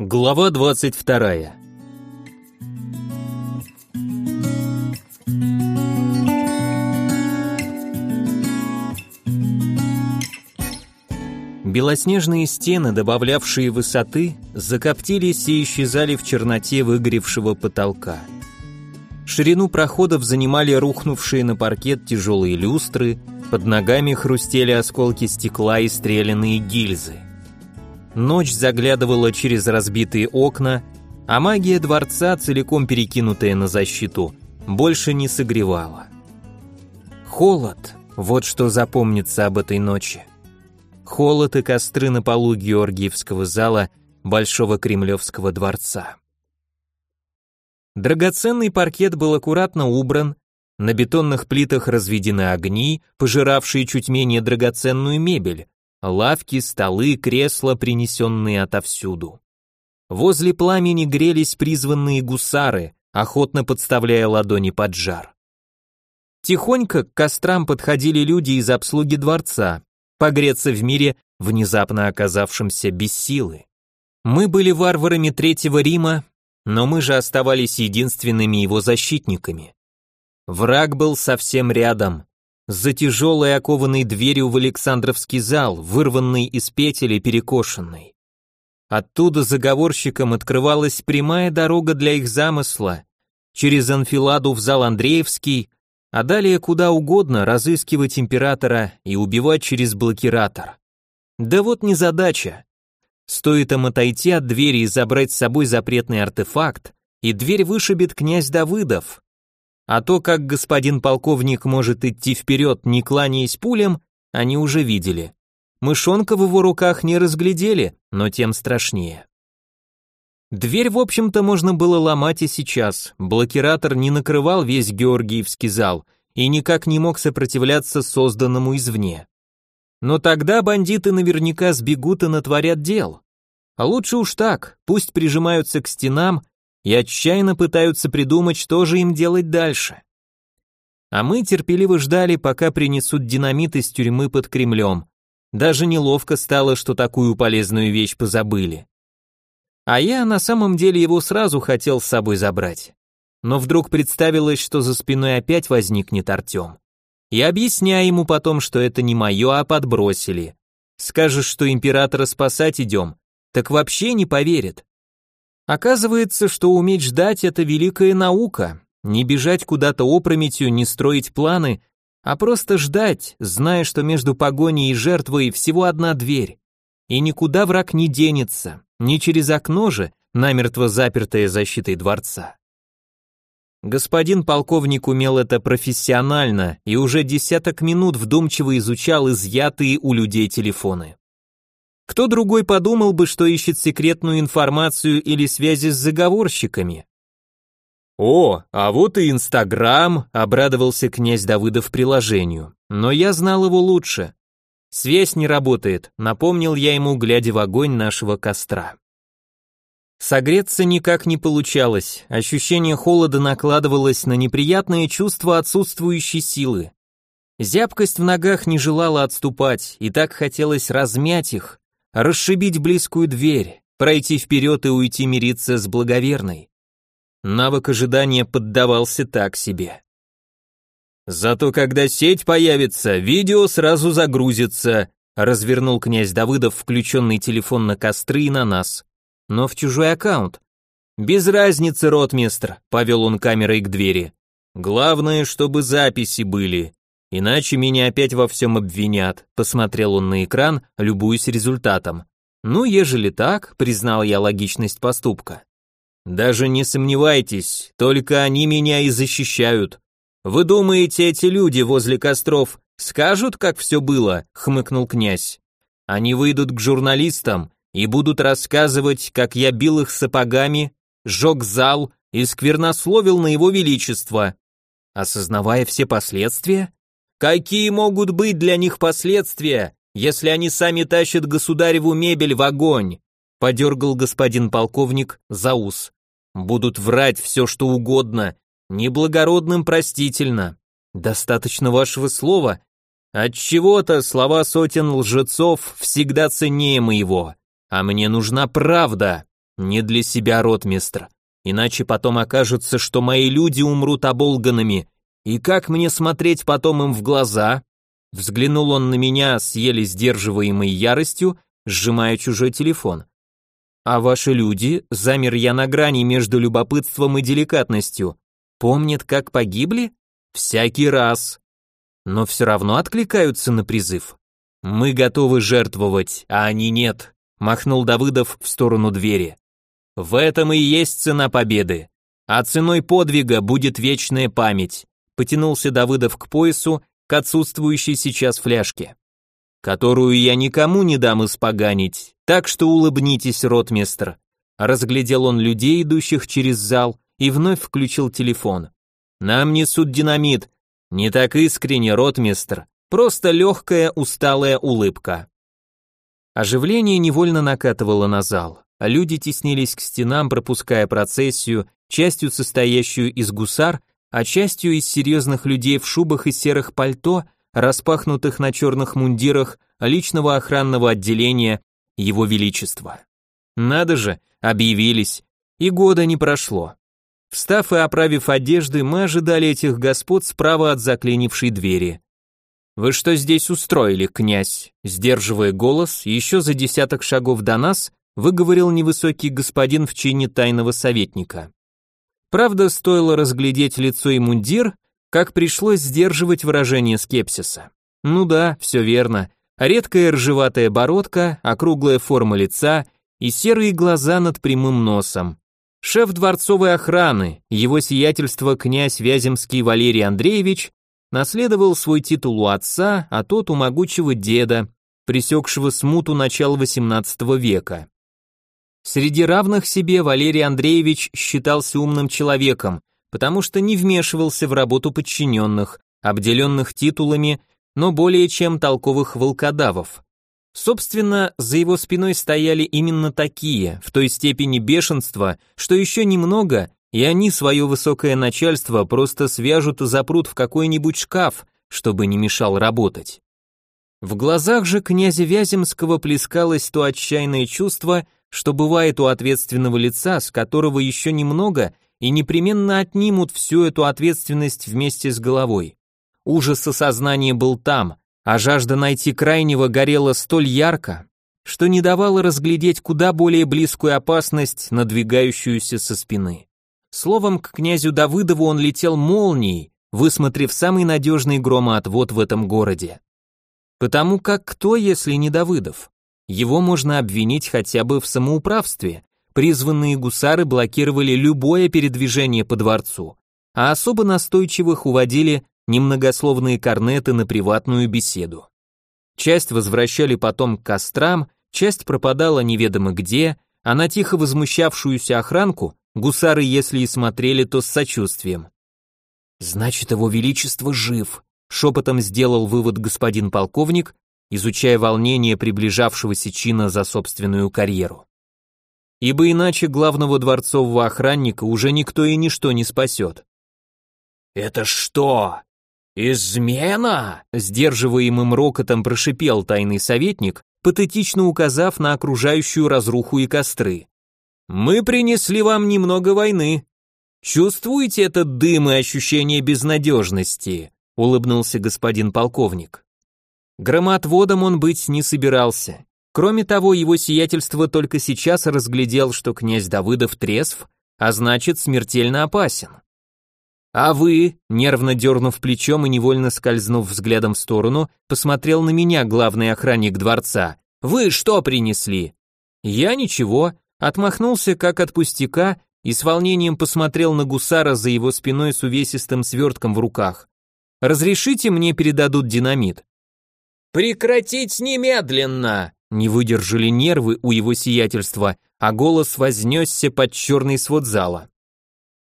Глава 22. Белоснежные стены, добавлявшие высоты, закоптились и исчезали в черноте выгоревшего потолка. Ширину проходов занимали рухнувшие на паркет тяжелые люстры, под ногами хрустели осколки стекла и стрелянные гильзы. Ночь заглядывала через разбитые окна, а магия дворца, целиком перекинутая на защиту, больше не согревала. Холод, вот что запомнится об этой ночи. Холод и костры на полу Георгиевского зала Большого Кремлевского дворца. Драгоценный паркет был аккуратно убран, на бетонных плитах разведены огни, пожиравшие чуть менее драгоценную мебель, лавки, столы, кресла, принесенные отовсюду. Возле пламени грелись призванные гусары, охотно подставляя ладони под жар. Тихонько к кострам подходили люди из обслуги дворца, погреться в мире, внезапно оказавшемся без силы. Мы были варварами Третьего Рима, но мы же оставались единственными его защитниками. Враг был совсем рядом, за тяжелой окованной дверью в Александровский зал, вырванный из петель и перекошенный. Оттуда заговорщикам открывалась прямая дорога для их замысла, через анфиладу в зал Андреевский, а далее куда угодно разыскивать императора и убивать через блокиратор. Да вот не задача. Стоит им отойти от двери и забрать с собой запретный артефакт, и дверь вышибет князь Давыдов, а то, как господин полковник может идти вперед, не кланяясь пулям, они уже видели. Мышонка в его руках не разглядели, но тем страшнее. Дверь, в общем-то, можно было ломать и сейчас. Блокиратор не накрывал весь Георгиевский зал и никак не мог сопротивляться созданному извне. Но тогда бандиты наверняка сбегут и натворят дел. А лучше уж так, пусть прижимаются к стенам и отчаянно пытаются придумать, что же им делать дальше. А мы терпеливо ждали, пока принесут динамит из тюрьмы под Кремлем. Даже неловко стало, что такую полезную вещь позабыли. А я на самом деле его сразу хотел с собой забрать. Но вдруг представилось, что за спиной опять возникнет Артем. И объясняй ему потом, что это не мое, а подбросили. Скажешь, что императора спасать идем, так вообще не поверит. Оказывается, что уметь ждать – это великая наука. Не бежать куда-то опрометью, не строить планы, а просто ждать, зная, что между погоней и жертвой всего одна дверь. И никуда враг не денется, ни через окно же, намертво запертое защитой дворца. Господин полковник умел это профессионально и уже десяток минут вдумчиво изучал изъятые у людей телефоны. Кто другой подумал бы, что ищет секретную информацию или связи с заговорщиками? О, а вот и Инстаграм, обрадовался князь Давыдов приложению. Но я знал его лучше. Связь не работает, напомнил я ему, глядя в огонь нашего костра. Согреться никак не получалось, ощущение холода накладывалось на неприятное чувство отсутствующей силы. Зябкость в ногах не желала отступать, и так хотелось размять их, расшибить близкую дверь, пройти вперед и уйти мириться с благоверной. Навык ожидания поддавался так себе. Зато когда сеть появится, видео сразу загрузится, развернул князь Давыдов включенный телефон на костры и на нас. Но в чужой аккаунт. Без разницы, ротмистр, повел он камерой к двери. Главное, чтобы записи были. Иначе меня опять во всем обвинят, посмотрел он на экран, любуясь результатом. Ну, ежели так, признал я логичность поступка. Даже не сомневайтесь, только они меня и защищают. Вы думаете, эти люди возле костров скажут, как все было? хмыкнул князь. Они выйдут к журналистам и будут рассказывать, как я бил их сапогами, сжег зал и сквернословил на его величество. Осознавая все последствия, Какие могут быть для них последствия, если они сами тащат государеву мебель в огонь? Подергал господин полковник за ус. Будут врать все, что угодно. Неблагородным простительно. Достаточно вашего слова. От чего-то слова сотен лжецов всегда ценнее моего. А мне нужна правда. Не для себя, ротмистр. Иначе потом окажется, что мои люди умрут оболганными. И как мне смотреть потом им в глаза? Взглянул он на меня с еле сдерживаемой яростью, сжимая чужой телефон. А ваши люди, замер я на грани между любопытством и деликатностью, помнят, как погибли? Всякий раз. Но все равно откликаются на призыв. Мы готовы жертвовать, а они нет, махнул Давыдов в сторону двери. В этом и есть цена победы. А ценой подвига будет вечная память. Потянулся Давыдов к поясу, к отсутствующей сейчас фляжке. Которую я никому не дам испоганить. Так что улыбнитесь, ротмистр. Разглядел он людей, идущих через зал, и вновь включил телефон. Нам несут динамит. Не так искренне, ротмистр. Просто легкая, усталая улыбка. Оживление невольно накатывало на зал люди теснились к стенам, пропуская процессию, частью состоящую из гусар, а частью из серьезных людей в шубах и серых пальто, распахнутых на черных мундирах личного охранного отделения Его Величества. Надо же, объявились, и года не прошло. Встав и оправив одежды, мы ожидали этих господ справа от заклинившей двери. «Вы что здесь устроили, князь?» Сдерживая голос, еще за десяток шагов до нас, выговорил невысокий господин в чине тайного советника. Правда, стоило разглядеть лицо и мундир, как пришлось сдерживать выражение скепсиса. Ну да, все верно. Редкая ржеватая бородка, округлая форма лица и серые глаза над прямым носом. Шеф дворцовой охраны, его сиятельство князь Вяземский Валерий Андреевич, наследовал свой титул у отца, а тот у могучего деда, пресекшего смуту начала XVIII века. Среди равных себе Валерий Андреевич считался умным человеком, потому что не вмешивался в работу подчиненных, обделенных титулами, но более чем толковых волкодавов. Собственно, за его спиной стояли именно такие, в той степени бешенства, что еще немного, и они свое высокое начальство просто свяжут и запрут в какой-нибудь шкаф, чтобы не мешал работать. В глазах же князя Вяземского плескалось то отчаянное чувство, что бывает у ответственного лица, с которого еще немного и непременно отнимут всю эту ответственность вместе с головой. Ужас осознания был там, а жажда найти крайнего горела столь ярко, что не давала разглядеть куда более близкую опасность, надвигающуюся со спины. Словом, к князю Давыдову он летел молнией, высмотрев самый надежный громоотвод в этом городе. Потому как кто, если не Давыдов? Его можно обвинить хотя бы в самоуправстве. Призванные гусары блокировали любое передвижение по дворцу, а особо настойчивых уводили немногословные корнеты на приватную беседу. Часть возвращали потом к кострам, часть пропадала неведомо где, а на тихо возмущавшуюся охранку гусары, если и смотрели, то с сочувствием. «Значит, его величество жив», — шепотом сделал вывод господин полковник изучая волнение приближавшегося чина за собственную карьеру. Ибо иначе главного дворцового охранника уже никто и ничто не спасет. «Это что? Измена?» Сдерживаемым рокотом прошипел тайный советник, патетично указав на окружающую разруху и костры. «Мы принесли вам немного войны. Чувствуете этот дым и ощущение безнадежности?» улыбнулся господин полковник. Громоотводом он быть не собирался. Кроме того, его сиятельство только сейчас разглядел, что князь Давыдов трезв, а значит смертельно опасен. А вы, нервно дернув плечом и невольно скользнув взглядом в сторону, посмотрел на меня главный охранник дворца. Вы что принесли? Я ничего, отмахнулся как от пустяка и с волнением посмотрел на гусара за его спиной с увесистым свертком в руках. Разрешите мне передадут динамит. «Прекратить немедленно!» Не выдержали нервы у его сиятельства, а голос вознесся под черный свод зала.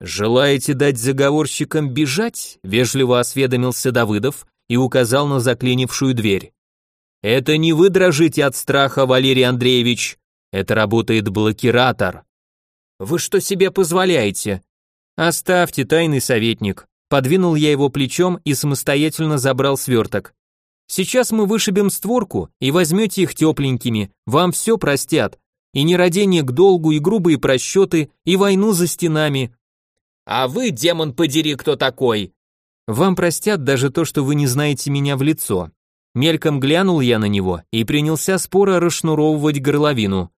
«Желаете дать заговорщикам бежать?» — вежливо осведомился Давыдов и указал на заклинившую дверь. «Это не вы дрожите от страха, Валерий Андреевич. Это работает блокиратор». «Вы что себе позволяете?» «Оставьте, тайный советник». Подвинул я его плечом и самостоятельно забрал сверток. Сейчас мы вышибем створку и возьмете их тепленькими, вам все простят. и нерадение к долгу, и грубые просчеты, и войну за стенами. А вы, демон подери, кто такой? Вам простят даже то, что вы не знаете меня в лицо. Мельком глянул я на него и принялся споро расшнуровывать горловину.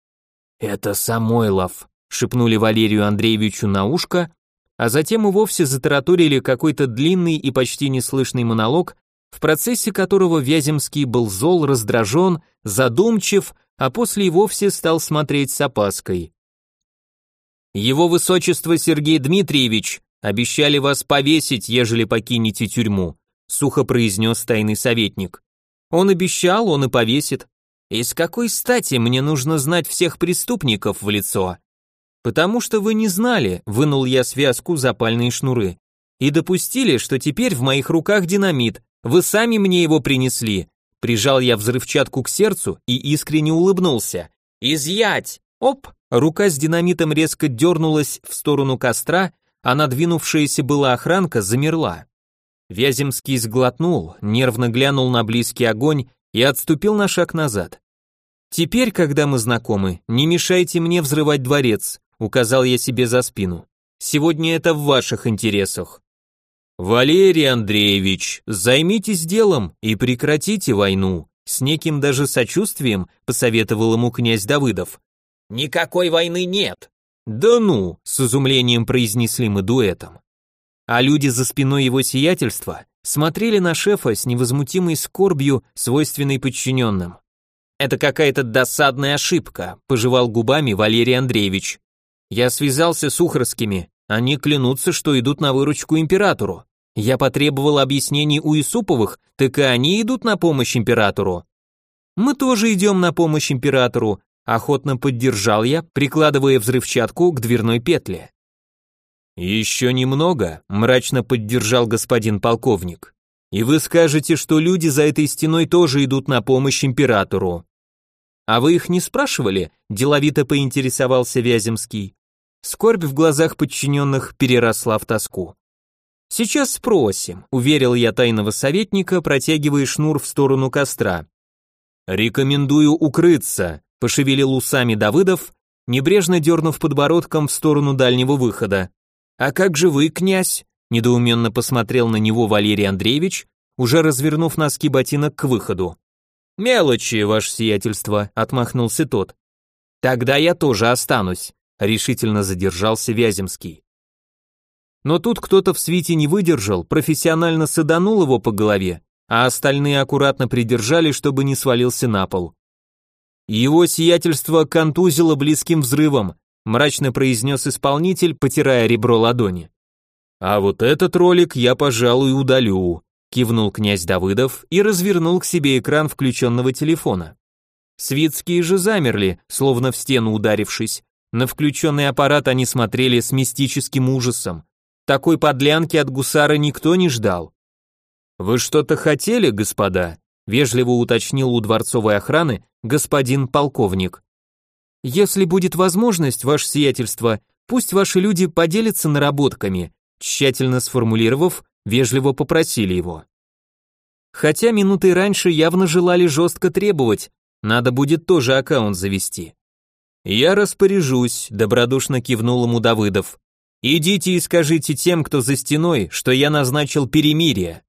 «Это Самойлов», — шепнули Валерию Андреевичу на ушко, а затем и вовсе затараторили какой-то длинный и почти неслышный монолог, в процессе которого Вяземский был зол, раздражен, задумчив, а после и вовсе стал смотреть с опаской. «Его высочество Сергей Дмитриевич обещали вас повесить, ежели покинете тюрьму», сухо произнес тайный советник. Он обещал, он и повесит. И с какой стати мне нужно знать всех преступников в лицо? Потому что вы не знали, вынул я связку запальные шнуры. И допустили, что теперь в моих руках динамит. Вы сами мне его принесли. Прижал я взрывчатку к сердцу и искренне улыбнулся. Изъять! Оп! Рука с динамитом резко дернулась в сторону костра, а надвинувшаяся была охранка замерла. Вяземский сглотнул, нервно глянул на близкий огонь и отступил на шаг назад. «Теперь, когда мы знакомы, не мешайте мне взрывать дворец», указал я себе за спину. «Сегодня это в ваших интересах». «Валерий Андреевич, займитесь делом и прекратите войну», с неким даже сочувствием посоветовал ему князь Давыдов. «Никакой войны нет». «Да ну», с изумлением произнесли мы дуэтом а люди за спиной его сиятельства смотрели на шефа с невозмутимой скорбью, свойственной подчиненным. «Это какая-то досадная ошибка», – пожевал губами Валерий Андреевич. «Я связался с Ухарскими, они клянутся, что идут на выручку императору. Я потребовал объяснений у Исуповых, так и они идут на помощь императору». «Мы тоже идем на помощь императору», – охотно поддержал я, прикладывая взрывчатку к дверной петле. «Еще немного», – мрачно поддержал господин полковник. «И вы скажете, что люди за этой стеной тоже идут на помощь императору». «А вы их не спрашивали?» – деловито поинтересовался Вяземский. Скорбь в глазах подчиненных переросла в тоску. «Сейчас спросим», – уверил я тайного советника, протягивая шнур в сторону костра. «Рекомендую укрыться», – пошевелил усами Давыдов, небрежно дернув подбородком в сторону дальнего выхода. «А как же вы, князь?» – недоуменно посмотрел на него Валерий Андреевич, уже развернув носки ботинок к выходу. «Мелочи, ваше сиятельство», – отмахнулся тот. «Тогда я тоже останусь», – решительно задержался Вяземский. Но тут кто-то в свите не выдержал, профессионально саданул его по голове, а остальные аккуратно придержали, чтобы не свалился на пол. Его сиятельство контузило близким взрывом, мрачно произнес исполнитель, потирая ребро ладони. А вот этот ролик я, пожалуй, удалю, кивнул князь Давыдов и развернул к себе экран включенного телефона. Свитские же замерли, словно в стену ударившись. На включенный аппарат они смотрели с мистическим ужасом. Такой подлянки от гусара никто не ждал. «Вы что-то хотели, господа?» — вежливо уточнил у дворцовой охраны господин полковник. Если будет возможность, ваше сиятельство, пусть ваши люди поделятся наработками, тщательно сформулировав, вежливо попросили его. Хотя минуты раньше явно желали жестко требовать, надо будет тоже аккаунт завести. Я распоряжусь, добродушно кивнул ему Давыдов. Идите и скажите тем, кто за стеной, что я назначил перемирие.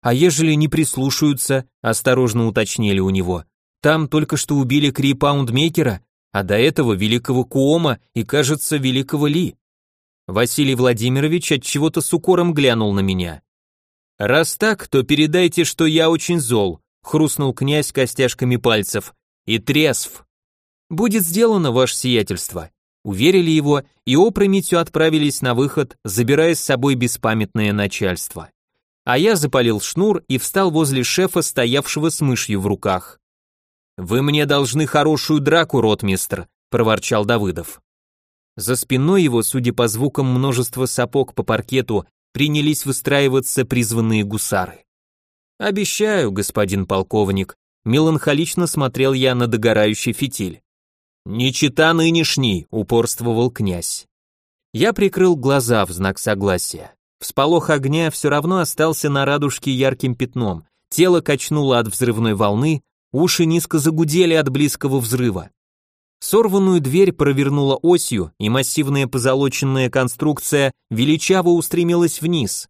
А ежели не прислушаются, осторожно уточнили у него. Там только что убили Крипаундмейкера, а до этого великого Куома и, кажется, великого Ли. Василий Владимирович от чего-то с укором глянул на меня. Раз так, то передайте, что я очень зол, хрустнул князь костяшками пальцев. И трезв. Будет сделано, ваше сиятельство. Уверили его и опрометью отправились на выход, забирая с собой беспамятное начальство. А я запалил шнур и встал возле шефа, стоявшего с мышью в руках. «Вы мне должны хорошую драку, ротмистр», – проворчал Давыдов. За спиной его, судя по звукам множества сапог по паркету, принялись выстраиваться призванные гусары. «Обещаю, господин полковник», – меланхолично смотрел я на догорающий фитиль. «Не чита нынешний», – упорствовал князь. Я прикрыл глаза в знак согласия. Всполох огня все равно остался на радужке ярким пятном, тело качнуло от взрывной волны, Уши низко загудели от близкого взрыва. Сорванную дверь провернула осью, и массивная позолоченная конструкция величаво устремилась вниз.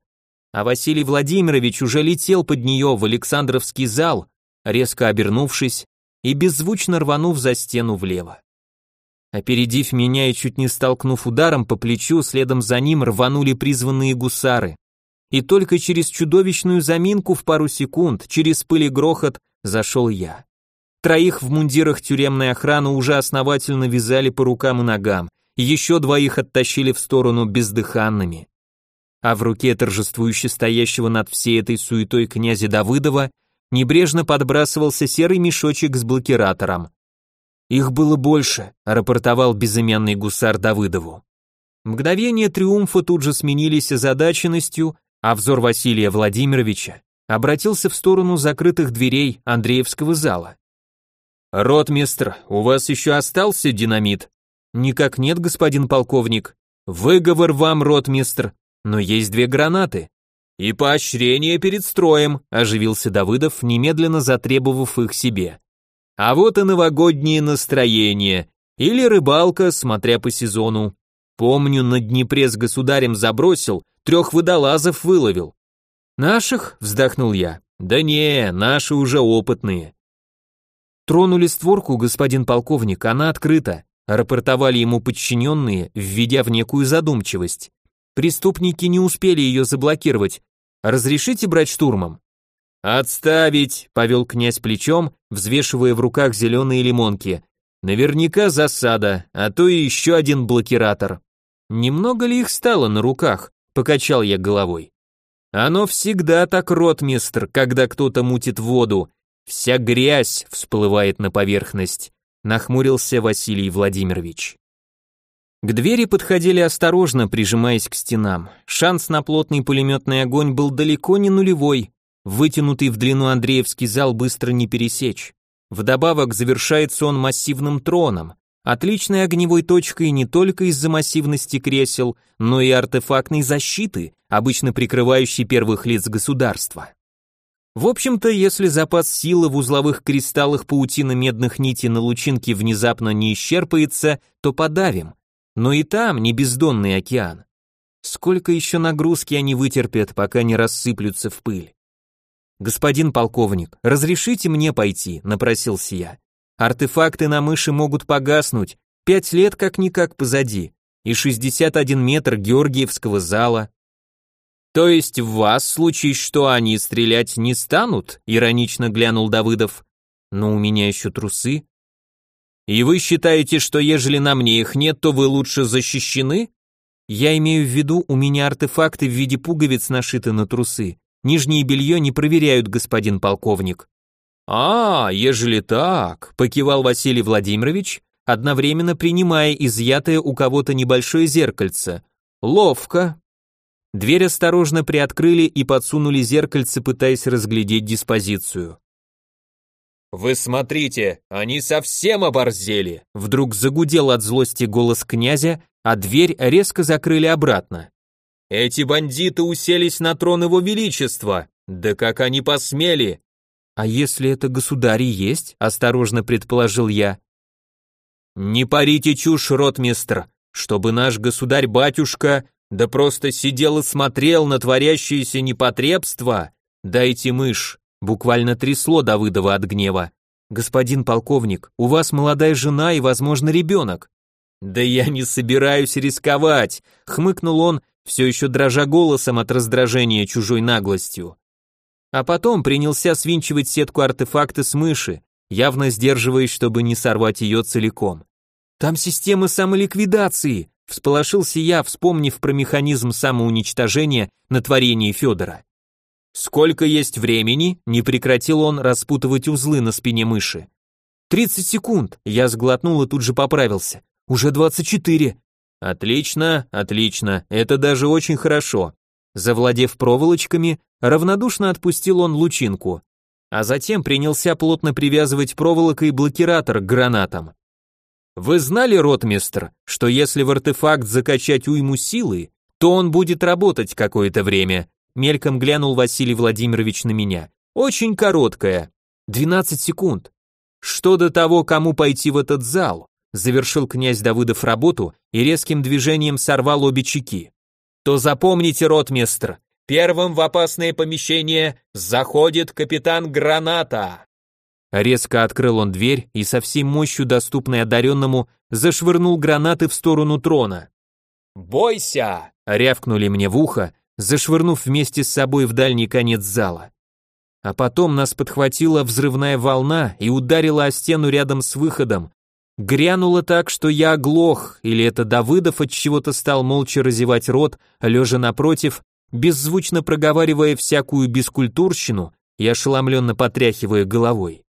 А Василий Владимирович уже летел под нее в Александровский зал, резко обернувшись и беззвучно рванув за стену влево. Опередив меня и чуть не столкнув ударом по плечу, следом за ним рванули призванные гусары. И только через чудовищную заминку в пару секунд, через пыль и грохот, зашел я. Троих в мундирах тюремной охраны уже основательно вязали по рукам и ногам, еще двоих оттащили в сторону бездыханными. А в руке торжествующе стоящего над всей этой суетой князя Давыдова небрежно подбрасывался серый мешочек с блокиратором. Их было больше, рапортовал безымянный гусар Давыдову. Мгновения триумфа тут же сменились озадаченностью, а взор Василия Владимировича обратился в сторону закрытых дверей Андреевского зала. «Ротмистр, у вас еще остался динамит?» «Никак нет, господин полковник». «Выговор вам, ротмистр, но есть две гранаты». «И поощрение перед строем», – оживился Давыдов, немедленно затребовав их себе. «А вот и новогоднее настроение, или рыбалка, смотря по сезону. Помню, на Днепре с государем забросил, трех водолазов выловил». «Наших?» – вздохнул я. «Да не, наши уже опытные. Тронули створку, господин полковник, она открыта. Рапортовали ему подчиненные, введя в некую задумчивость. Преступники не успели ее заблокировать. Разрешите брать штурмом? Отставить, повел князь плечом, взвешивая в руках зеленые лимонки. Наверняка засада, а то и еще один блокиратор. Немного ли их стало на руках? Покачал я головой. Оно всегда так, ротмистр, когда кто-то мутит воду, Вся грязь всплывает на поверхность, нахмурился Василий Владимирович. К двери подходили осторожно, прижимаясь к стенам. Шанс на плотный пулеметный огонь был далеко не нулевой. Вытянутый в длину Андреевский зал быстро не пересечь. Вдобавок завершается он массивным троном, отличной огневой точкой не только из-за массивности кресел, но и артефактной защиты, обычно прикрывающей первых лиц государства. В общем-то, если запас силы в узловых кристаллах паутины медных нитей на лучинке внезапно не исчерпается, то подавим. Но и там не бездонный океан. Сколько еще нагрузки они вытерпят, пока не рассыплются в пыль? Господин полковник, разрешите мне пойти, напросился я. Артефакты на мыши могут погаснуть, пять лет как-никак позади, и 61 метр Георгиевского зала, то есть в вас, случись что, они стрелять не станут? Иронично глянул Давыдов. Но у меня еще трусы. И вы считаете, что ежели на мне их нет, то вы лучше защищены? Я имею в виду, у меня артефакты в виде пуговиц нашиты на трусы. Нижнее белье не проверяют, господин полковник. А, ежели так, покивал Василий Владимирович, одновременно принимая изъятое у кого-то небольшое зеркальце. Ловко, Дверь осторожно приоткрыли и подсунули зеркальце, пытаясь разглядеть диспозицию. «Вы смотрите, они совсем оборзели!» Вдруг загудел от злости голос князя, а дверь резко закрыли обратно. «Эти бандиты уселись на трон его величества! Да как они посмели!» «А если это государь есть?» – осторожно предположил я. «Не парите чушь, ротмистр, чтобы наш государь-батюшка да просто сидел и смотрел на творящееся непотребство. Дайте мышь, буквально трясло Давыдова от гнева. Господин полковник, у вас молодая жена и, возможно, ребенок. Да я не собираюсь рисковать, хмыкнул он, все еще дрожа голосом от раздражения чужой наглостью. А потом принялся свинчивать сетку артефакта с мыши, явно сдерживаясь, чтобы не сорвать ее целиком. Там система самоликвидации, Всполошился я, вспомнив про механизм самоуничтожения на творении Федора. «Сколько есть времени?» — не прекратил он распутывать узлы на спине мыши. «Тридцать секунд!» — я сглотнул и тут же поправился. «Уже двадцать четыре!» «Отлично, отлично, это даже очень хорошо». Завладев проволочками, равнодушно отпустил он лучинку, а затем принялся плотно привязывать проволокой блокиратор к гранатам. Вы знали, ротмистр, что если в артефакт закачать уйму силы, то он будет работать какое-то время? Мельком глянул Василий Владимирович на меня. Очень короткое. 12 секунд. Что до того, кому пойти в этот зал? завершил князь Давыдов работу и резким движением сорвал обе чеки. То запомните, ротмистр, первым в опасное помещение заходит капитан Граната. Резко открыл он дверь и со всей мощью, доступной одаренному, зашвырнул гранаты в сторону трона. «Бойся!» — рявкнули мне в ухо, зашвырнув вместе с собой в дальний конец зала. А потом нас подхватила взрывная волна и ударила о стену рядом с выходом. Грянуло так, что я оглох, или это Давыдов от чего-то стал молча разевать рот, лежа напротив, беззвучно проговаривая всякую бескультурщину и ошеломленно потряхивая головой.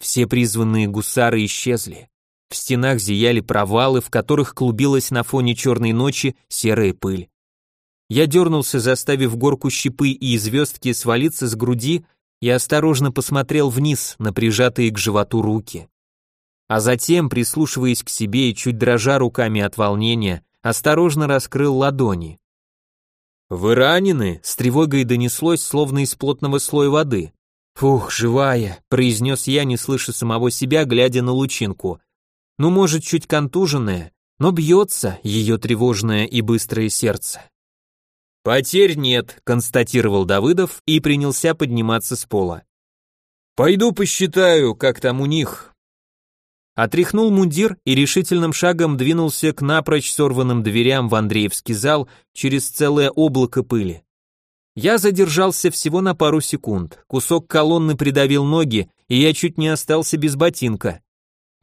Все призванные гусары исчезли. В стенах зияли провалы, в которых клубилась на фоне черной ночи серая пыль. Я дернулся, заставив горку щепы и звездки свалиться с груди и осторожно посмотрел вниз на прижатые к животу руки. А затем, прислушиваясь к себе и чуть дрожа руками от волнения, осторожно раскрыл ладони. «Вы ранены?» — с тревогой донеслось, словно из плотного слоя воды. «Фух, живая», — произнес я, не слыша самого себя, глядя на лучинку. «Ну, может, чуть контуженная, но бьется ее тревожное и быстрое сердце». «Потерь нет», — констатировал Давыдов и принялся подниматься с пола. «Пойду посчитаю, как там у них». Отряхнул мундир и решительным шагом двинулся к напрочь сорванным дверям в Андреевский зал через целое облако пыли. Я задержался всего на пару секунд. Кусок колонны придавил ноги, и я чуть не остался без ботинка.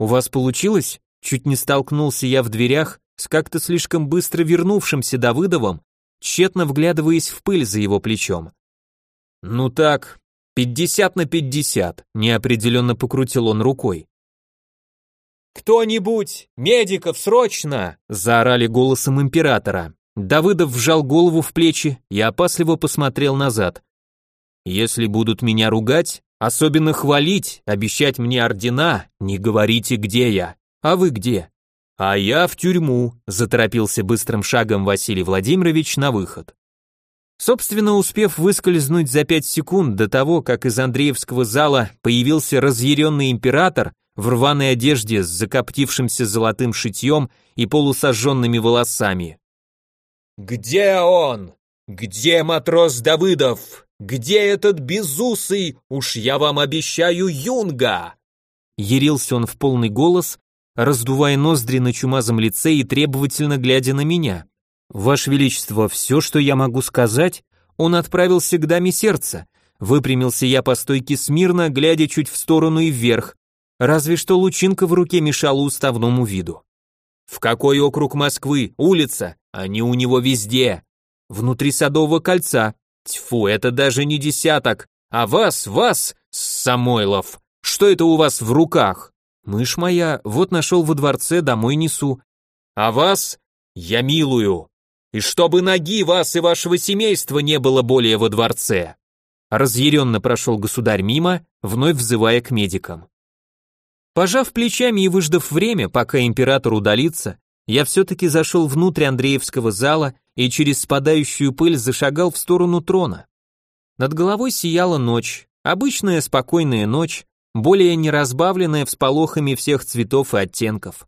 У вас получилось? Чуть не столкнулся я в дверях с как-то слишком быстро вернувшимся Давыдовым, тщетно вглядываясь в пыль за его плечом. Ну так, пятьдесят на пятьдесят, неопределенно покрутил он рукой. «Кто-нибудь! Медиков, срочно!» – заорали голосом императора. Давыдов вжал голову в плечи и опасливо посмотрел назад. «Если будут меня ругать, особенно хвалить, обещать мне ордена, не говорите, где я. А вы где?» «А я в тюрьму», – заторопился быстрым шагом Василий Владимирович на выход. Собственно, успев выскользнуть за пять секунд до того, как из Андреевского зала появился разъяренный император в рваной одежде с закоптившимся золотым шитьем и полусожженными волосами. «Где он? Где матрос Давыдов? Где этот безусый, уж я вам обещаю, юнга?» Ярился он в полный голос, раздувая ноздри на чумазом лице и требовательно глядя на меня. «Ваше Величество, все, что я могу сказать, он отправился к даме сердца. Выпрямился я по стойке смирно, глядя чуть в сторону и вверх, разве что лучинка в руке мешала уставному виду. «В какой округ Москвы? Улица? Они у него везде. Внутри Садового кольца. Тьфу, это даже не десяток. А вас, вас, Самойлов, что это у вас в руках? Мышь моя, вот нашел во дворце, домой несу. А вас я милую. И чтобы ноги вас и вашего семейства не было более во дворце. Разъяренно прошел государь мимо, вновь взывая к медикам. Пожав плечами и выждав время, пока император удалится, я все-таки зашел внутрь Андреевского зала и через спадающую пыль зашагал в сторону трона. Над головой сияла ночь, обычная спокойная ночь, более не разбавленная всполохами всех цветов и оттенков.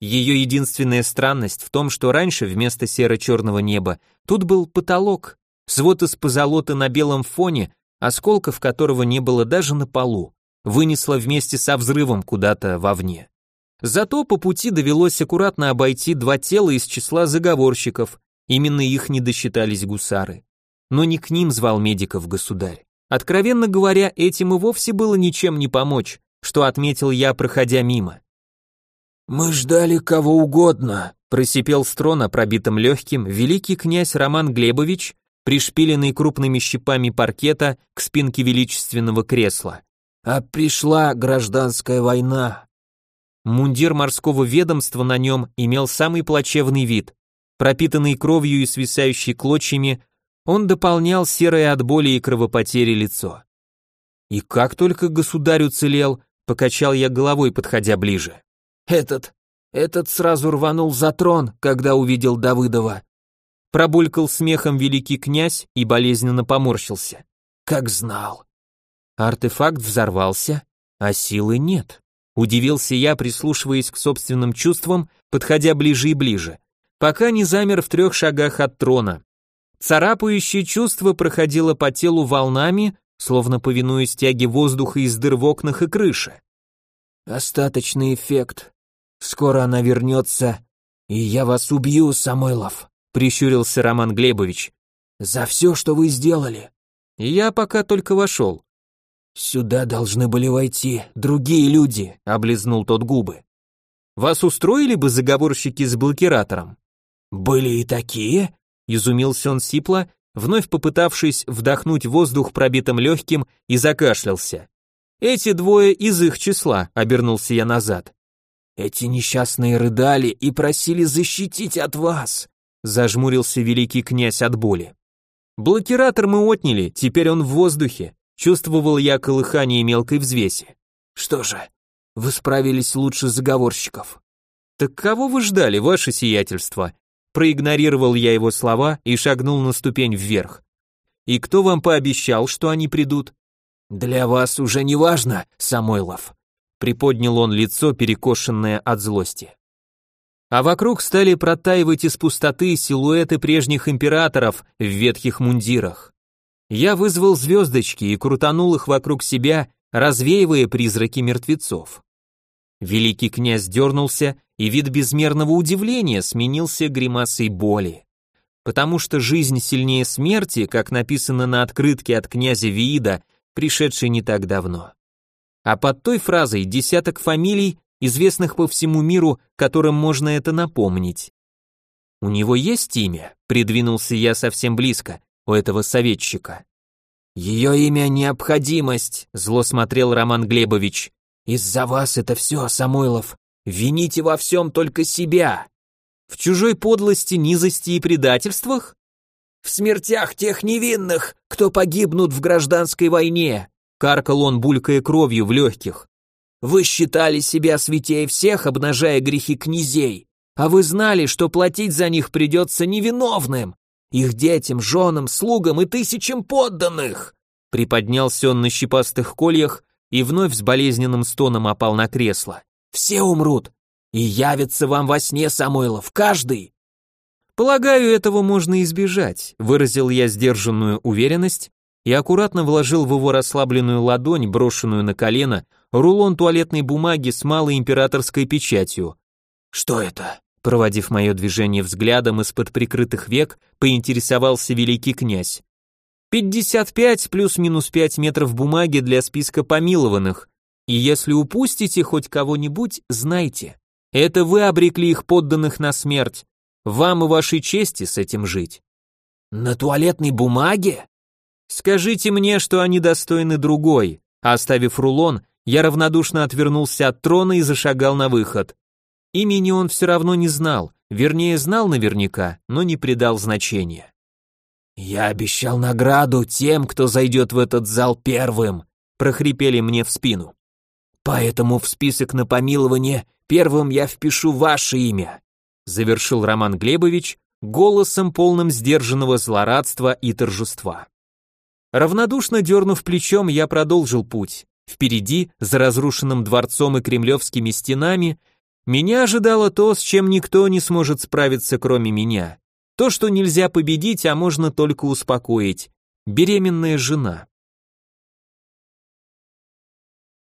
Ее единственная странность в том, что раньше вместо серо-черного неба тут был потолок, свод из позолоты на белом фоне, осколков которого не было даже на полу, вынесло вместе со взрывом куда-то вовне. Зато по пути довелось аккуратно обойти два тела из числа заговорщиков, именно их не досчитались гусары. Но не к ним звал медиков государь. Откровенно говоря, этим и вовсе было ничем не помочь, что отметил я, проходя мимо. «Мы ждали кого угодно», — просипел с трона, пробитым легким, великий князь Роман Глебович, пришпиленный крупными щипами паркета к спинке величественного кресла. «А пришла гражданская война, Мундир морского ведомства на нем имел самый плачевный вид. Пропитанный кровью и свисающий клочьями, он дополнял серое от боли и кровопотери лицо. И как только государь уцелел, покачал я головой, подходя ближе. Этот, этот сразу рванул за трон, когда увидел Давыдова. Пробулькал смехом великий князь и болезненно поморщился. Как знал. Артефакт взорвался, а силы нет. Удивился я, прислушиваясь к собственным чувствам, подходя ближе и ближе, пока не замер в трех шагах от трона. Царапающее чувство проходило по телу волнами, словно повинуясь тяге воздуха из дыр в окнах и крыше. «Остаточный эффект. Скоро она вернется, и я вас убью, Самойлов», прищурился Роман Глебович. «За все, что вы сделали». «Я пока только вошел». «Сюда должны были войти другие люди», — облизнул тот губы. «Вас устроили бы заговорщики с блокиратором?» «Были и такие?» — изумился он сипло, вновь попытавшись вдохнуть воздух пробитым легким и закашлялся. «Эти двое из их числа», — обернулся я назад. «Эти несчастные рыдали и просили защитить от вас», — зажмурился великий князь от боли. «Блокиратор мы отняли, теперь он в воздухе», — чувствовал я колыхание мелкой взвеси. «Что же, вы справились лучше заговорщиков». «Так кого вы ждали, ваше сиятельство?» Проигнорировал я его слова и шагнул на ступень вверх. «И кто вам пообещал, что они придут?» «Для вас уже не важно, Самойлов», — приподнял он лицо, перекошенное от злости. А вокруг стали протаивать из пустоты силуэты прежних императоров в ветхих мундирах. Я вызвал звездочки и крутанул их вокруг себя, развеивая призраки мертвецов. Великий князь дернулся, и вид безмерного удивления сменился гримасой боли. Потому что жизнь сильнее смерти, как написано на открытке от князя Виида, пришедшей не так давно. А под той фразой десяток фамилий, известных по всему миру, которым можно это напомнить. «У него есть имя?» — придвинулся я совсем близко, у этого советчика. «Ее имя — необходимость», — зло смотрел Роман Глебович. Из-за вас это все, Самойлов. Вините во всем только себя. В чужой подлости, низости и предательствах? В смертях тех невинных, кто погибнут в гражданской войне, каркал он, булькая кровью в легких. Вы считали себя святей всех, обнажая грехи князей, а вы знали, что платить за них придется невиновным, их детям, женам, слугам и тысячам подданных. Приподнялся он на щепастых кольях, и вновь с болезненным стоном опал на кресло. «Все умрут, и явится вам во сне, Самойлов, каждый!» «Полагаю, этого можно избежать», — выразил я сдержанную уверенность и аккуратно вложил в его расслабленную ладонь, брошенную на колено, рулон туалетной бумаги с малой императорской печатью. «Что это?» Проводив мое движение взглядом из-под прикрытых век, поинтересовался великий князь. 55 плюс-минус 5 метров бумаги для списка помилованных. И если упустите хоть кого-нибудь, знайте, это вы обрекли их подданных на смерть. Вам и вашей чести с этим жить. На туалетной бумаге? Скажите мне, что они достойны другой. Оставив рулон, я равнодушно отвернулся от трона и зашагал на выход. Имени он все равно не знал, вернее знал наверняка, но не придал значения. «Я обещал награду тем, кто зайдет в этот зал первым», прохрипели мне в спину. «Поэтому в список на помилование первым я впишу ваше имя», завершил Роман Глебович голосом полным сдержанного злорадства и торжества. Равнодушно дернув плечом, я продолжил путь. Впереди, за разрушенным дворцом и кремлевскими стенами, меня ожидало то, с чем никто не сможет справиться, кроме меня. То, что нельзя победить, а можно только успокоить. Беременная жена.